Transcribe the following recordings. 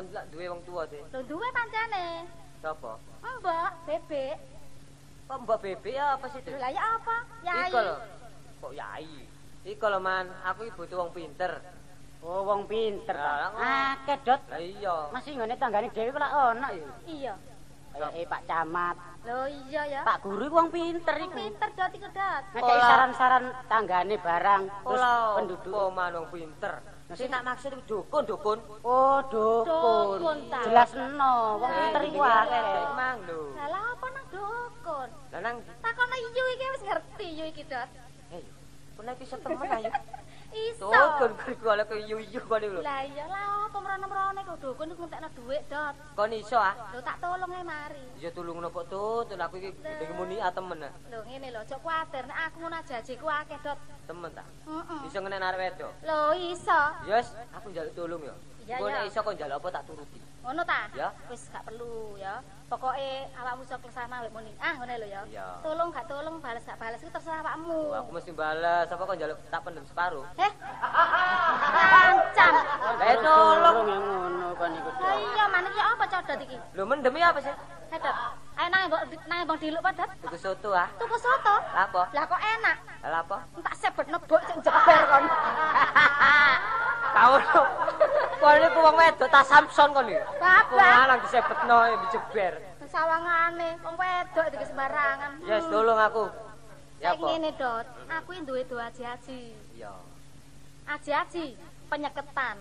Kon lak duwe wong tuwa sih. Lho duwe pancene. Sapa? Mbak, bebek. Kok mbok bebek ya apa sih, lah ya apa? Yai. Iko lho. Kok yai? Iko lho, Man. Aku iki butuh wong pinter. Oh, wong pinter ta. Akeh, Dot. Lah iya. Masih ngene tanggane dhewe kok lak ono ya. Iya. Kayak eh, Pak Camat, Lho iya ya. Pak Guru iku wong pinter iku. pinter dot iku dot. Olah. saran-saran tanggane barang, terus penduduk. Kok man wong pinter. Sing tak maksud iku dukun, dukun. Oh, dukun. Jelas eno, wong pinter iku arek Mang lho. Lah apa nang dukun? Lah nang Takono iyo iki wis ngerti iyo iki dot. eh kon iki temen ayo. Iso. Dukun kon golek kok yu-yu kon iku lho. Lah iya lah apa mrene-mrene kok dukun iku ngentekno dhuwit dot. Kon iso ah. Lho tak tolong ae mari. Ya tulung nopo tut, aku iki kudu muni ah temen ah. Lho ngene lho, aja kuwatir nek aku ngono jajiku akeh dot. Temen ta. Heeh. Iso ngene arek wedok. Lho iso. Yes, aku njaluk tulung ya. Iya. nek iso kok njaluk apa tak turuti. Ngono ta? Ya. Wis gak perlu ya. Pokoke awakmu sok kesana wek muni. Ah ngene lho ya. Iya. Tolong gak tolong bales gak bales itu terserah awakmu. Oh, aku mesti balas apa kok njaluk tak pendem separuh. Eh. Ancam. Eh tolong. yang ngono kan iku. Lah iya manut ya apa codot iki? Lho mendem ya apa sih? Hedot. Ayo nang mbok nang mbok diluk padat. Tuku soto ah. Tuku soto. Lah apa? Lah kok enak. Lah apa? Tak sebetno bok sing jeber kon. Kau lho. Kon niku wong wedok ta Samson kon iki. Bapak. Kok lanang disebetno e dijeber. Sawangane wong wedok iki sembarangan. Yes, tolong aku. Ya apa? ngene, Dot. Aku iki duwe do aji-aji. Iya. Aji-aji penyeketan.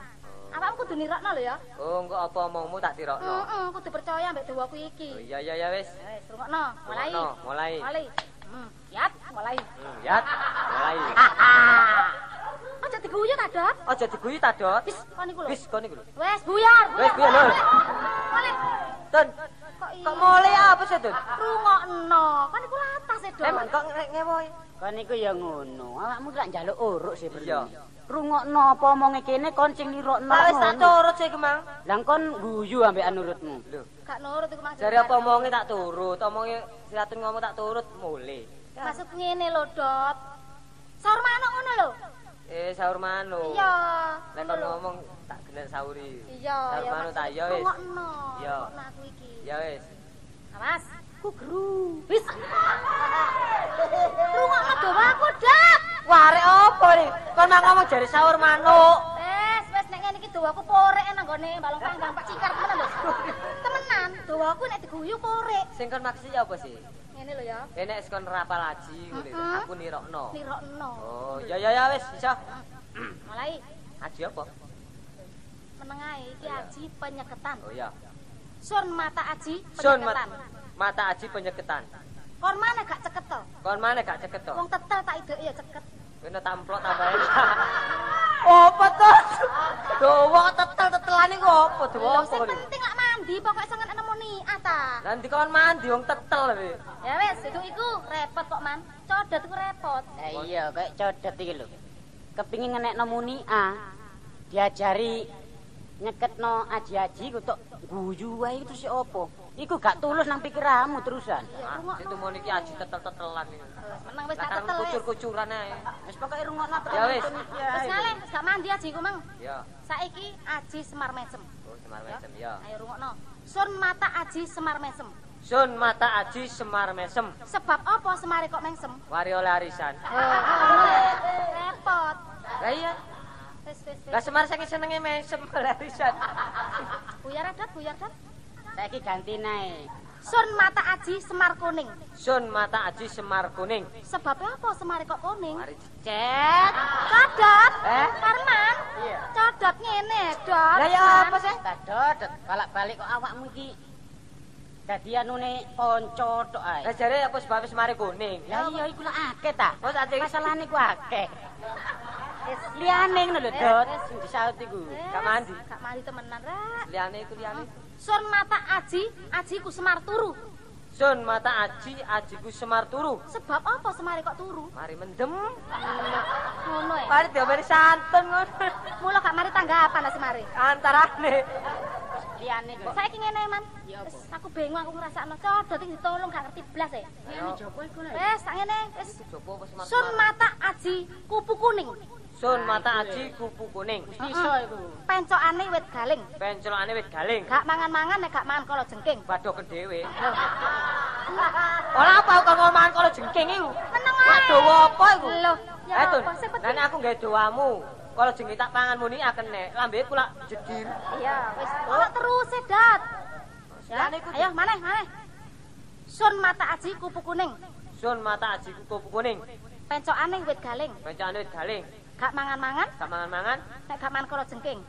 Awakmu kudu nirokno lho ya. Oh, engko apa omongmu tak tirokno. Heeh, kudu percaya mbek dawaku Oh iki. iya iya ya wis. Wis, rungokno. Mulai. Mulai. Mulai. Hmm, yat, mulai. Hmm, Yat, mulai. Diguyu ta, Dot. Aja diguyu ta, Dot. Wis, kon iku lho. Wis kon iku lho. Wes, buyar. Wes, buyar, lho. Mulai. Tun, Kok iya? kok mulai apa sih, Tun? Rungokno. Kan iku latas e, Dot. Emang kok nge- ngewoy? Kan iku ya ngono. Awakmu lak njaluk uruk sih Iya. Rungokno apa omonge kene kon sing nirokno. Lah wis tak turut sih, Kemang. Lah kon guyu ambek anurutmu. Lho, Gak nurut iku Mang. jare apa omonge tak turut, omonge si Atun ngomong tak turut mulai. Maksud ngene lho, Dot. Saur manuk ngono lho. Eh, sahur manu. Iya. Nek kon ngomong tak gener sauri. Iya, Sahur ya. manu tak ya wis. Rungokno. Iya. Aku iki. Ya wis. Awas. Ku gru. Wis. Rungokno dawaku, Dot. Warek apa nih? Kon mah ngomong jare sahur manuk. Wes, wes nek ngene iki dawaku korek nang gone balong panggang Pak Cikar temenan lho. Temenan, dawaku nek diguyu korek. Sing kon maksud apa sih? Ngene lho ya. Enek kon rapal haji ngene. Aku nirokno. Nirokno. Oh, ya ya ya wis, iso. Mulai Haji apa? meneng ae iki aji penyeketan. Oh ya. Sun mata aji Sun penyeketan. mat mata haji penyeketan. Kon mana gak ceket to? Kon mana gak ceket to? Wong tetel tak idek ya ceket. Kena tamplok tambahin. Apa to? Dawa tetel-tetelan iku apa? Dawa Lho apa sing penting lak mandi pokoke sangen nemoni ata. Lah ndi kon mandi wong tetel iki. Ya wes, itu iku repot kok, Man. Codot iku repot. Lah iya kayak codot iki lho. Kepingin ngenekno muni A, diajari nyeketno aji-aji kok tok guyu wae itu sih opo? Iku gak tulus nang pikiranmu terusan. Ya Ah, Itu mau niki aji tetel-tetelan iki. Menang wis kareng tetel wis. kucur-kucuran ae. Wis pokoke rungokno Ya wis. Wis ngalih, wis gak mandi aji ku, Mang. Ya. Saiki aji semar mesem. Semar mesem ya. Ayo rungokno. Sun mata aji semar mesem. Sun mata aji semar mesem. Sebab apa semare kok mengsem? Wari oleh arisan. Repot. Lah iya. Lah semar saking senenge mesem oleh arisan. Buyar adat, buyar adat. Saiki ganti nae. Sun mata aji semar kuning. Sun mata aji semar kuning. Sebabnya apa semare kok kuning? Mari cecet. Codot. Eh? Karman. Iya. Codot ngene, Dot. Lah ya apa sih? Tadot, balak-balik kok awakmu iki dadi anune kanca tok ae. Lah jare apa sebab semare kuning? Lah iya iku lak akeh ta. Oh, tak cek. Masalahane ku akeh. Wis liyane ngono lho, Dot. Sing disaut iku. Wes, Gak mandi. Gak mandi temenan, Rek. Liyane iku liyane. Sun mata aji, ajiku semar turu. Sun mata aji ajiku semar turu. Sebab apa semare kok turu? Mari mendem. Ngono ya. Mari diomeni santun ngono. Mula gak mari tanggapan lah semare. Antarane. Liyane ku. Saiki ngene, Man. Ya apa? Wis aku bingung aku ngrasakno codot iki ditolong gak ngerti blas e. Liyane jopo iku lho. Wes, sak ngene, wis. Jopo apa semar? Sun mata aji kupu kuning. Sun mata aji kupu kuning. Iso iku. Pencokane wit galing. Pencelane wit galing. Gak mangan-mangan nek gak mangan kala jengking. Waduh kedhewe. Ora apa kok ngomongan kala jengking iku. meneng ae. Waduh apa iku? Lho, ya Eh, apa sing Lah penting? nek aku nggawe doamu, kalau jengking tak pangan muni akan nek lambe kula jedil. Iya, wis ono terus e, Dat. Ya, ayo maneh, maneh. Sun mata aji kupu kuning. Sun mata aji kupu kuning. Pencokane wit galing. Pencelane wit galing. Gak mangan-mangan Gak mangan-mangan. nek gak mangan kala jengking.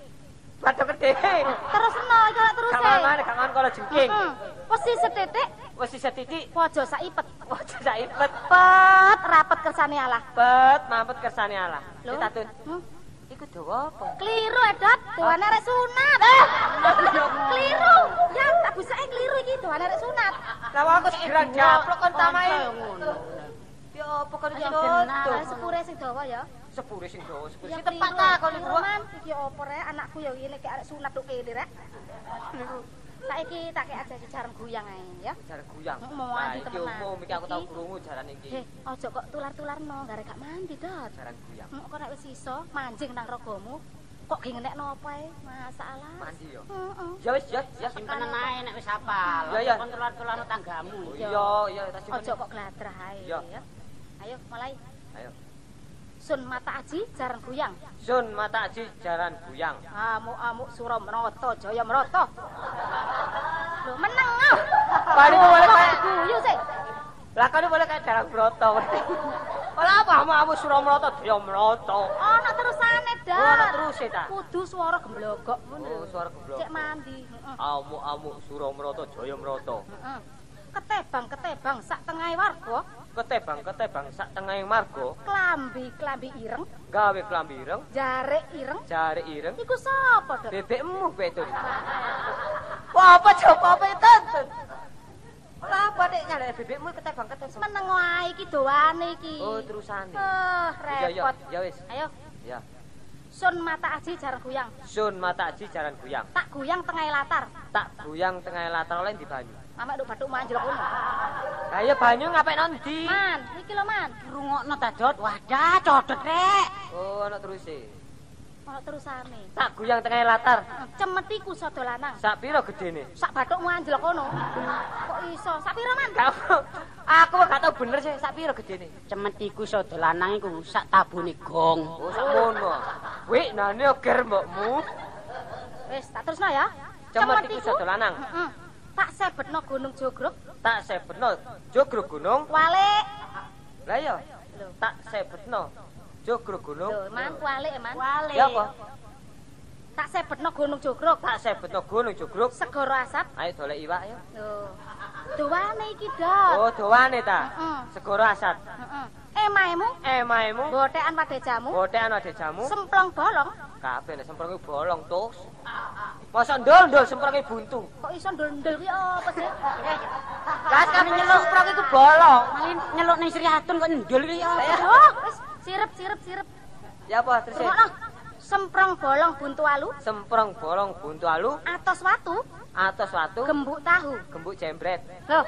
Waduh kedhewe. Terus no iki ana terus Gak mangan, gak mangan kala jengking. Heeh. Wesi setitik Wis sisa titik. pojok saipet. Wajah sak ipet. Pet rapet kersane Allah. Pet mampet kersane Allah. Lho. Ditatun. Hmm. Iku dawa apa? Kliru Edot, doane arek sunat. Eh, kliru. Ya, tak busake kliru iki doane arek sunat. Lah aku segera japlok kon tamae. Ya apa kon benar. Ah, sepure sing dawa ya. Sepure sing dawa, sepure sing tepat ta kon iku. Man, iki opo rek anakku ya ngene kayak arek sunat tok kene rek. Saiki tak kek aja jarang guyang ae ya. Jar guyang. Mau Nah, adi iki umum iki aku tau krungu jaran iki. Heh, aja kok tular-tularno gare gak mandi, Dot. Jaran guyang. Heeh, kok nek wis iso manjing nang rogomu, kok ge ngenekno apa ae? Masalah. Mandi yo. Heeh. Ya wis, ya, ya. Simpenan ae nek wis hafal. Ya, ya. Kontrol-kontrolno tanggamu. Oh, Iya, iya, tas Aja kok gladrah ae ya. Ayo mulai. Ayo. Sun mata aji jarang guyang. Sun mata aji jaran guyang. Amuk-amuk sura merata jaya merata. Lho meneng ah. Bari boleh Kok kayak guyu sih. Lah kan boleh kayak jaran broto. Ora apa kamu Suramrata daya mrata. Ana terusane, Dak. Oh, ana teruse ta. Kudu swara gemblogok ngono. Oh, suara geblok. Cek mandi. Amuk-amuk Suramrata jaya mrata. Heeh. Ketebang-ketebang sak tengahe warga, Ketebang-ketebang sak tengahing marga, klambi-klambi ireng, gawe klambi ireng, jarek ireng. jare ireng, Iku sapa, Dok? bebekmu betun. Wah, apa coba apa itu? Ora apa nek nyalek bebekmu ketebang-ketebang. Meneng wae iki doane iki. Oh, terusane. Ya, repot. ya wis. Ayo, Ya. sun mata aji jarang guyang. Sun mata aji jaran guyang. Tak guyang tengah latar. Tak guyang tengah latar oleh di banyu. Mamak nduk bathuk manjlok ngono. Lah ya banyu ngapain nanti? Man, iki lho, Man. Rungokno ta, Dot. Wadah, codot rek. Oh, ana teruse. Ono terusane. Tak guyang tengah latar. Cemetiku sodo lanang. Sak pira gedene? Sak bathukmu anjlok kono. Kok iso? Sak pira, Man? Aku gak tau bener sih sak pira gedene. Cemetiku sodo lanang iku sak tabune gong. Oh, sak mono. Wik, nane oger mbokmu. Wis, tak terusno ya. Cemetiku sodo lanang. Heeh. Tak sebetno Gunung Jogrok, Tak sebetno jogro gunung. walik. Lah ya, Lho, tak sebetno jogro gunung. lho, Man, walik, Man. Wale. Ya apa? Tak sebetno Gunung Jogrok, Tak sebetno gunung jogrok. segara asap. Ayo dolek iwak ya. Lho. Doane iki, Dot. Oh, doane ta. Heeh. Segoro asat. Heeh. Emahmu, Emahmu, botekan padejamu, botekan ada jamu. semplong bolong. Kabeh nek semprong iku bolong tos. Masa ndol-ndol semprong iku buntu. Kok iso ndondol ki apa sih? Eh, Lah kabeh nyeluk semprong iku bolong. Malin nyeluk ning Sri Atun kok ndul iki ya. Oh, wis sirep sirep sirep. Ya apa terus? Semprong bolong buntu alu, Semprong bolong buntu alu atos watu, atas watu gembuk tahu. gembuk jembret. Loh,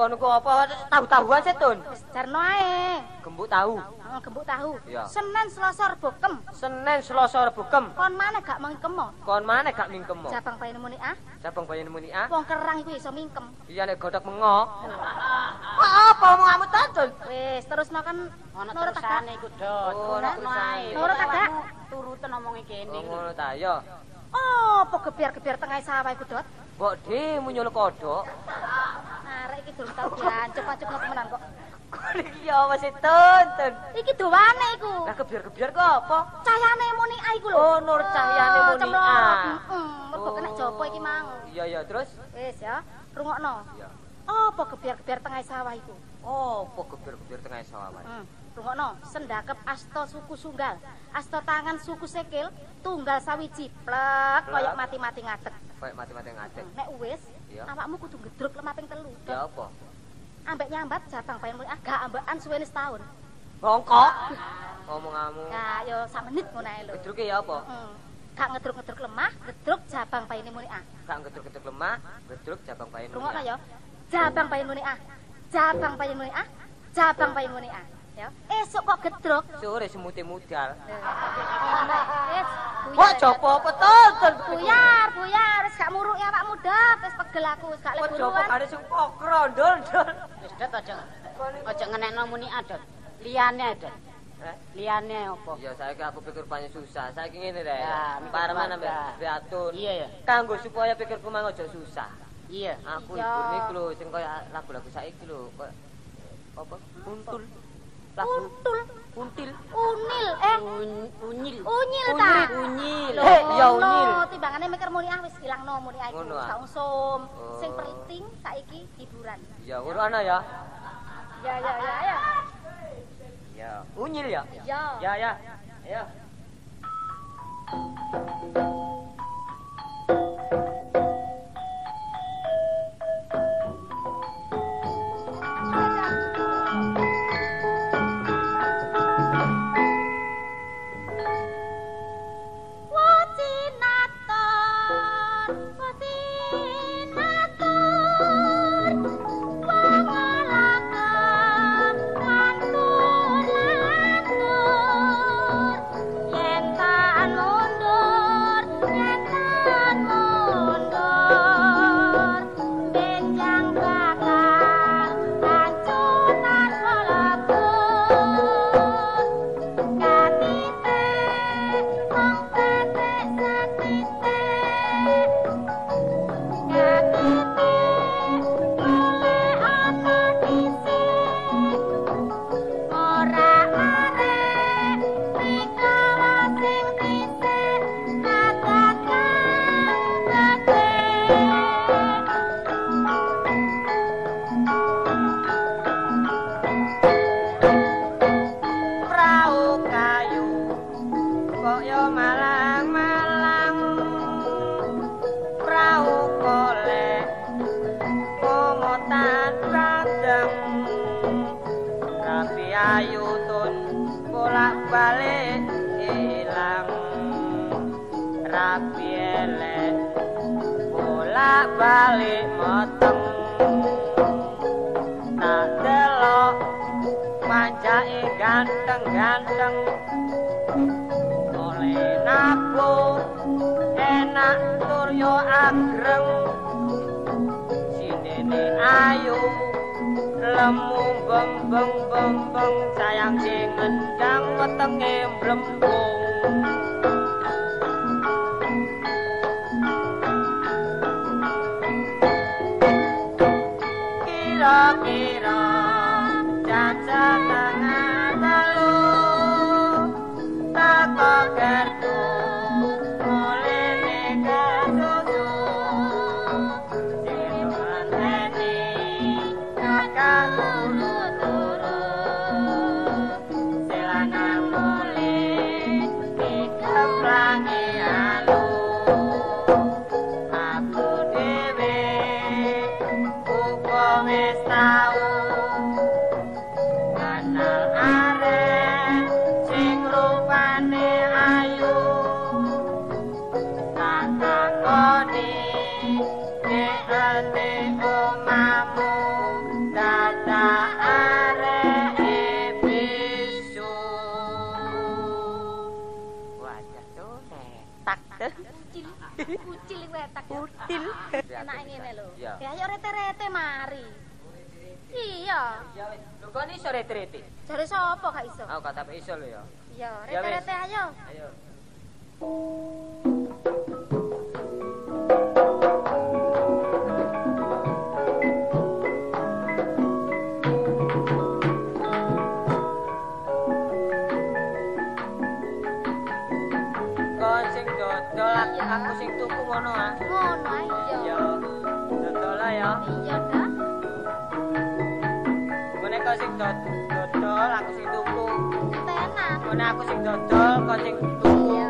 Kon ku apa tahu-tahuan setun. wis jarno ae. Gembuk tahu. Heeh, gembuk tahu. Iya. Senin Selasa Rebo kem. Senin Selasa Rebo Kem. Kon mana gak mengkemo? Kon mana gak mingkem? Jabang paine muni ah. Cabang bayi muni ah. Wong kerang iku iso mingkem. Iya nek godhok mengok. Apa mau ngamuk tatun? Wis terusno kan agak. terusane iku, Dot. Oh, ono Rungokno terusane. ae. Nurut agak. Turutan omongi kene. Oh, ngono ta ya. Oh, apa gebiar-gebiar tengah sawah iku, Dot? Mbok dhewe nyuluk kodhok. Arek iki durung tau diancep-ancep temenan kok. Iki ya apa sih tun? tun? Iki doane iku. Lah kebiar-kebiar kok apa? Cahayane muni ah iku lho. Oh, nur cahyane Oh, muni. Heeh, mergo Oh. kena jopo iki mang. Iya ya terus? Wis ya, rungokno. Ya. Apa gebiar-gebiar tengah sawah iku? Oh, apa gebiar-gebiar tengah sawah. Hmm. Rungokno, sendakep asta suku sunggal, asta tangan suku sekil, tunggal sawiji Plek. koyok mati-mati ngadeg. Kayak mati-mati ngadeg. Nek wis, awakmu kudu gedruk lemah telu. Ya apa? Ambek nyambat jabang payen mulih agak ambekan suwene setahun. Bongkok. Ngomong-ngomong. Ya yo sak menit ngono ae lho. Gedruke ya apa? Heeh. Gak ngedruk-ngedruk lemah, gedruk jabang paine mulih ah. Gak gedruk-gedruk lemah, gedruk jabang payen. Rungokno ya. Jabang payen mulih ah. Jabang payen mulih ah. Jabang payen mulih ah. Ya, esuk kok gedrok. Sore semuti mudal. Wis, Wah, jopo apa tonton? Buyar, buyar, wis gak muruk ya Pak Muda, wis pegel aku, wis gak jopo buruan. kare sing pokro ndol ndol. Wis dot aja. Aja ngenekno muni adot. Liyane adot. Eh? Liyane apa? Ya saiki aku pikir banyak susah. Saiki ngene rek. Ya, Parman ambek Beatun. Iya ya. Kanggo supaya pikirku mang aja susah. Iya. Aku Iya. ibu niku lho sing kaya lagu-lagu saiki lho, kaya apa? Untul. Untul, until. unil, eh, Un- unyil. unyil ta? Unyil. Lho, Eh, ya unyil. Timbangane mikir muni ah wis ilangno muni iku, Ngono, gak usum. Oh. Sing penting saiki hiburan. Ya, ngono ana ya. Ya, ya, ya, ya. Ya, unyil ya. Ya. Ya, ya. Ya. Bolak-balik moteng. Tak delok manjake ganteng-ganteng. Oleh nabung enak tur yo agreng sinene ayu lemu bembeng bembeng sayang sing ngendang wetenge mlembung caca Enake ngene lho. Ya ayo rete-rete mari. Iya. Ya wis, lho kok iso rete-rete? Jare sapa gak iso? Aku kata iso lho ya. Iya, Ya rete-rete ayo. Ayo. Dodol, aku sing tuku. Tenan. Ngene aku sing dodol, kok sing tuku.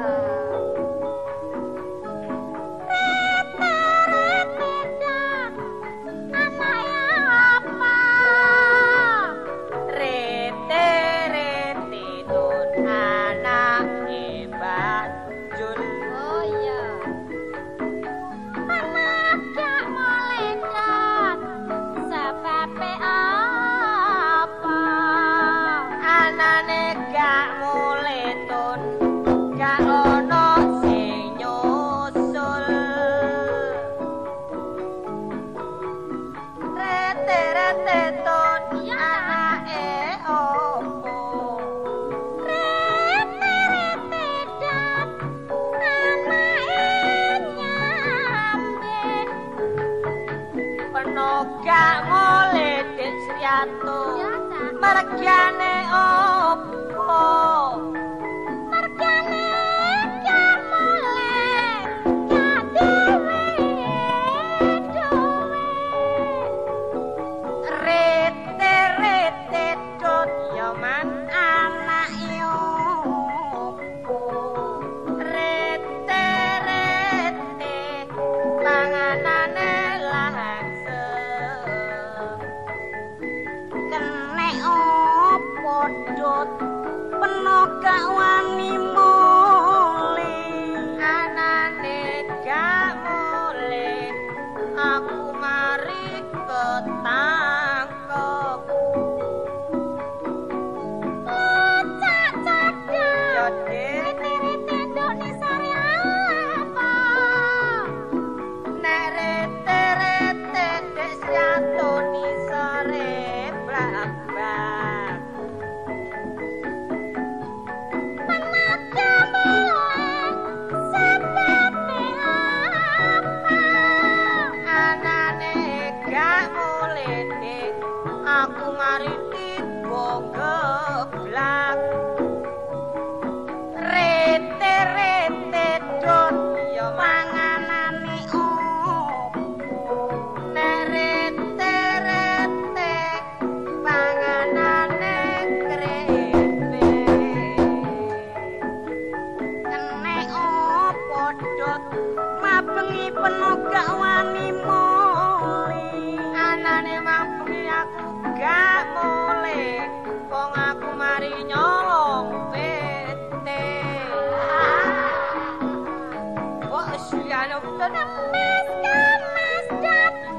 Siyane tenan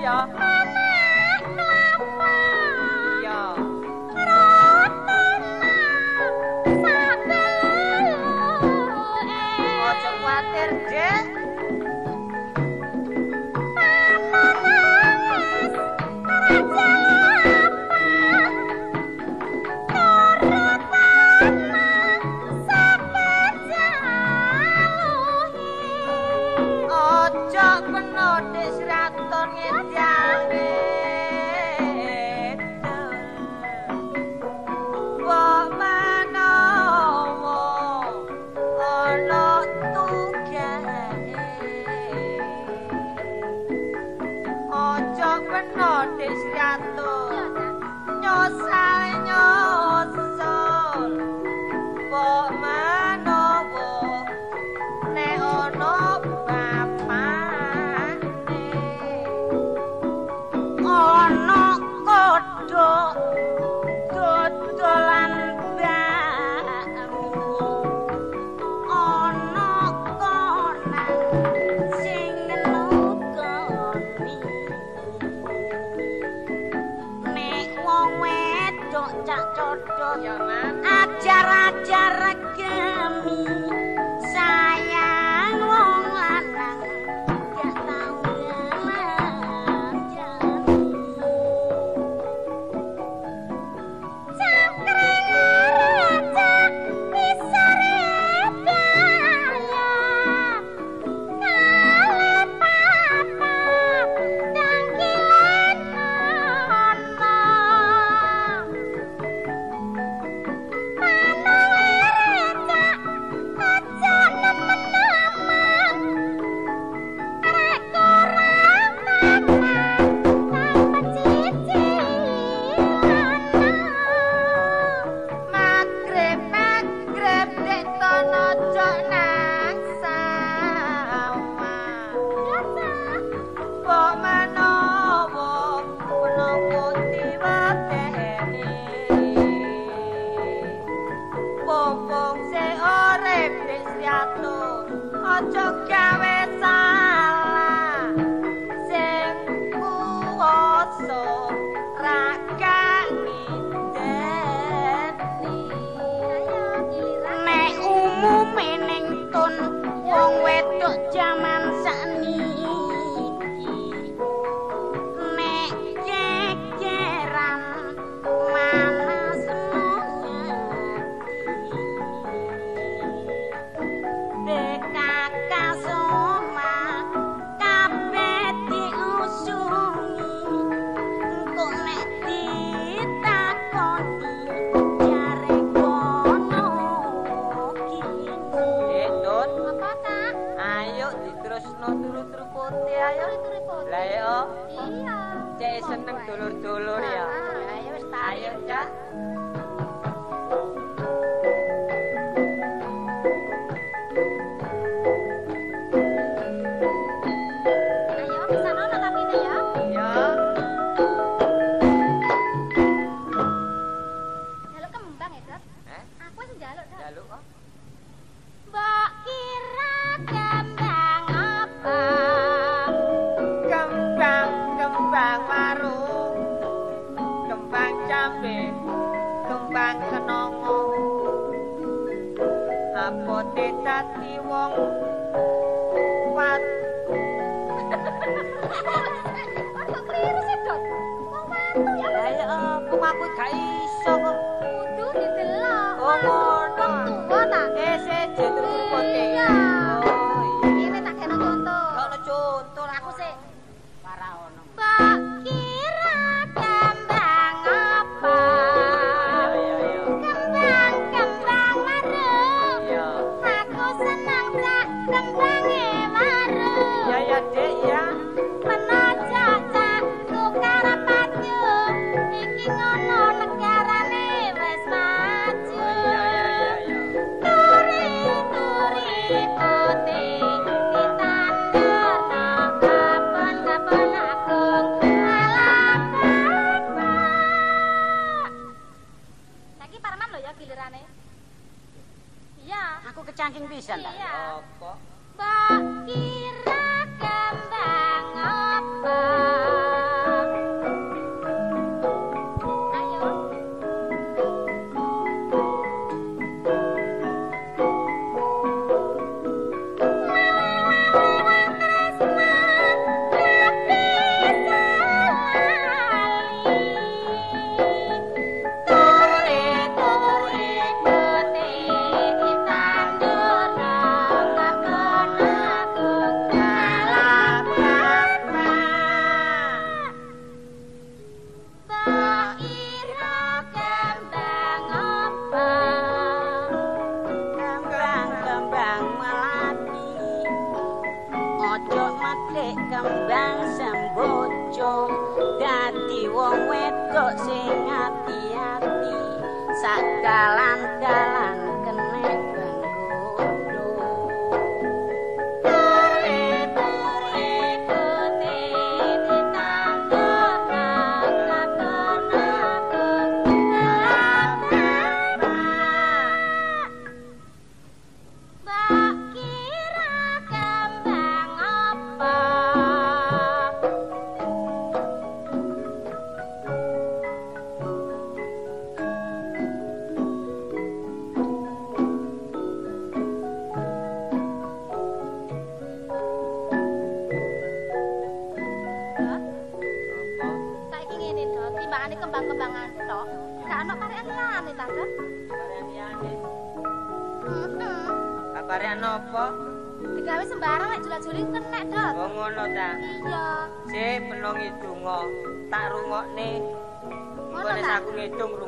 ya ya kuwasa raga dulur-dulur ya. Ayo wis ta. Ayo, Cak.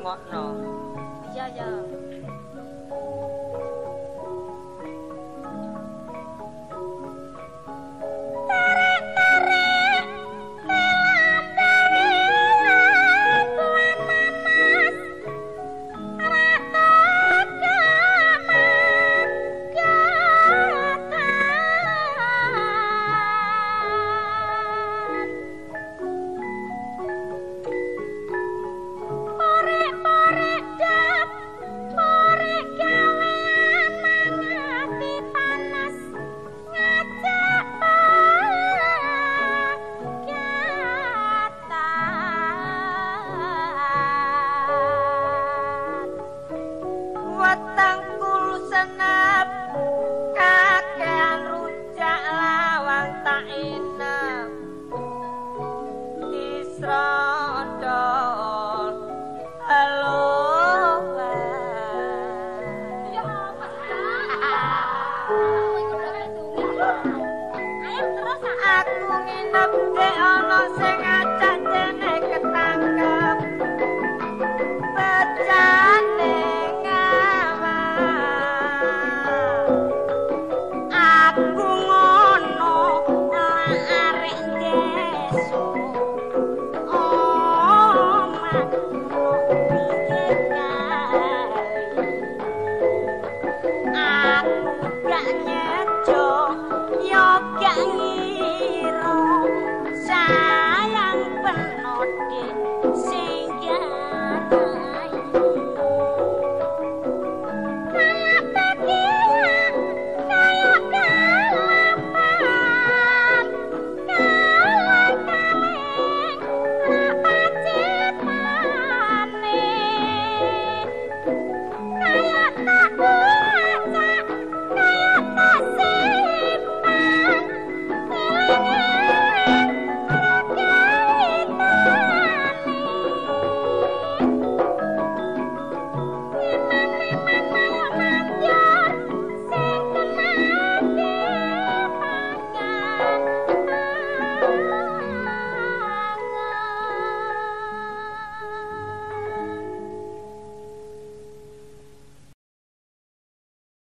Ngidung rungokno. Iya, iya.